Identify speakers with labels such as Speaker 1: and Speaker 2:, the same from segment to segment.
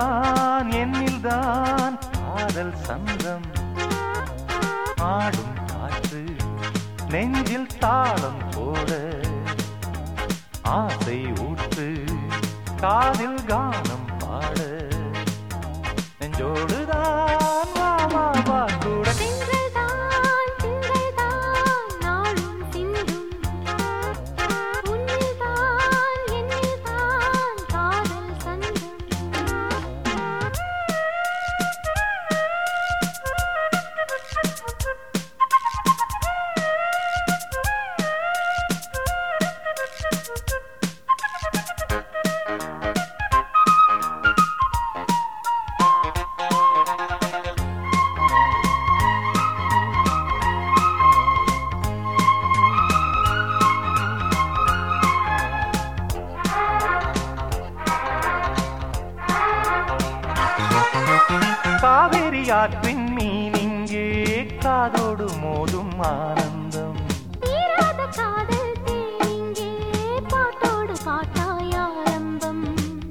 Speaker 1: தான் என்னில் தான் ஆதல் சந்தம் ஆடும் காற்று நெஞ்சில் தாளம் போட ஆசை ஊற்று காதில் கானம் பாட.
Speaker 2: நெஞ்சோடு
Speaker 1: காவேரி ஆற்றின் மீன் இங்கே காதோடு மோதும் ஆனந்தம்.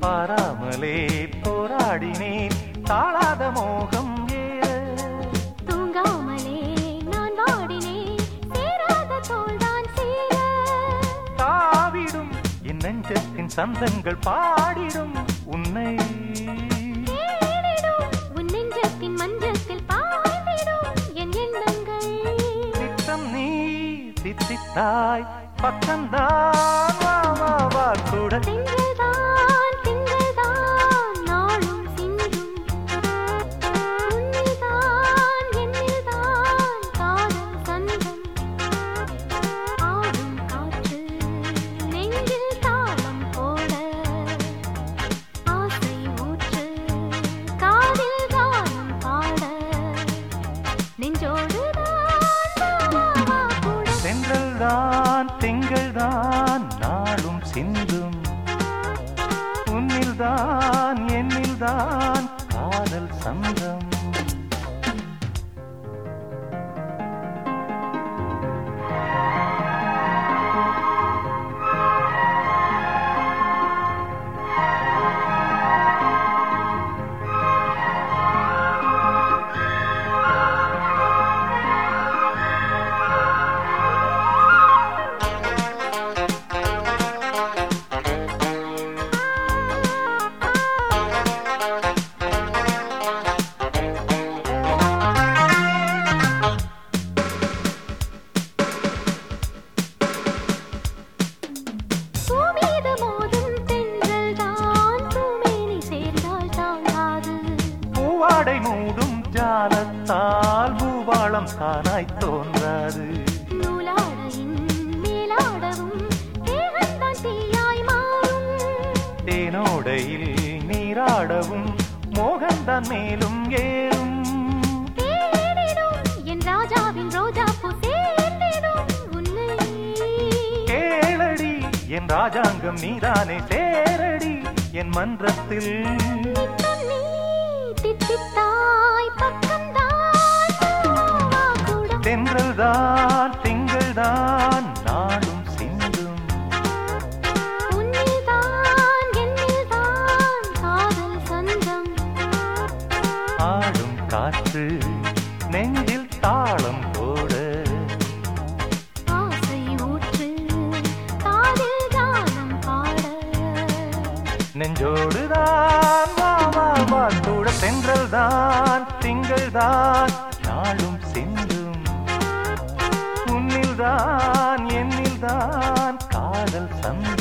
Speaker 1: பாராமலே போராடினேன் தாழாத மோகம்
Speaker 2: தூங்காமலே நான் வாடினேன் சேராத தோள்தான் சேர.
Speaker 1: தாவிடும் என் நெஞ்சத்தின் சந்தங்கள் பாடிடும் உன்னை. தித்தித்தாய் பக்கம்தான் வா வா வா கூட.
Speaker 2: உன்னில்தான் என்னில்தான் காதல் சந்தம்
Speaker 1: மூடும் ஜாலத்தால் பூவாளம் தானாய் தோன்றாது. தேனோடையில் நீராடவும் மோகன்தான் மேலும் ஏறும்.
Speaker 2: என் ராஜாவின் ரோஜா
Speaker 1: கேளடி என் ராஜாங்கம் நீதானே சேரடி என் மன்றத்தில்.
Speaker 2: தித்தித்தாய்
Speaker 1: தென்றல் தான் திங்கள் தான் நாளும் சிந்தும். ஆடும் காற்று நெஞ்சில் தாளம் போட. நெஞ்சோடுதான் வா வா வா கூட தென்றல் தான் திங்கள் தான் காதல் சம்பந்தம்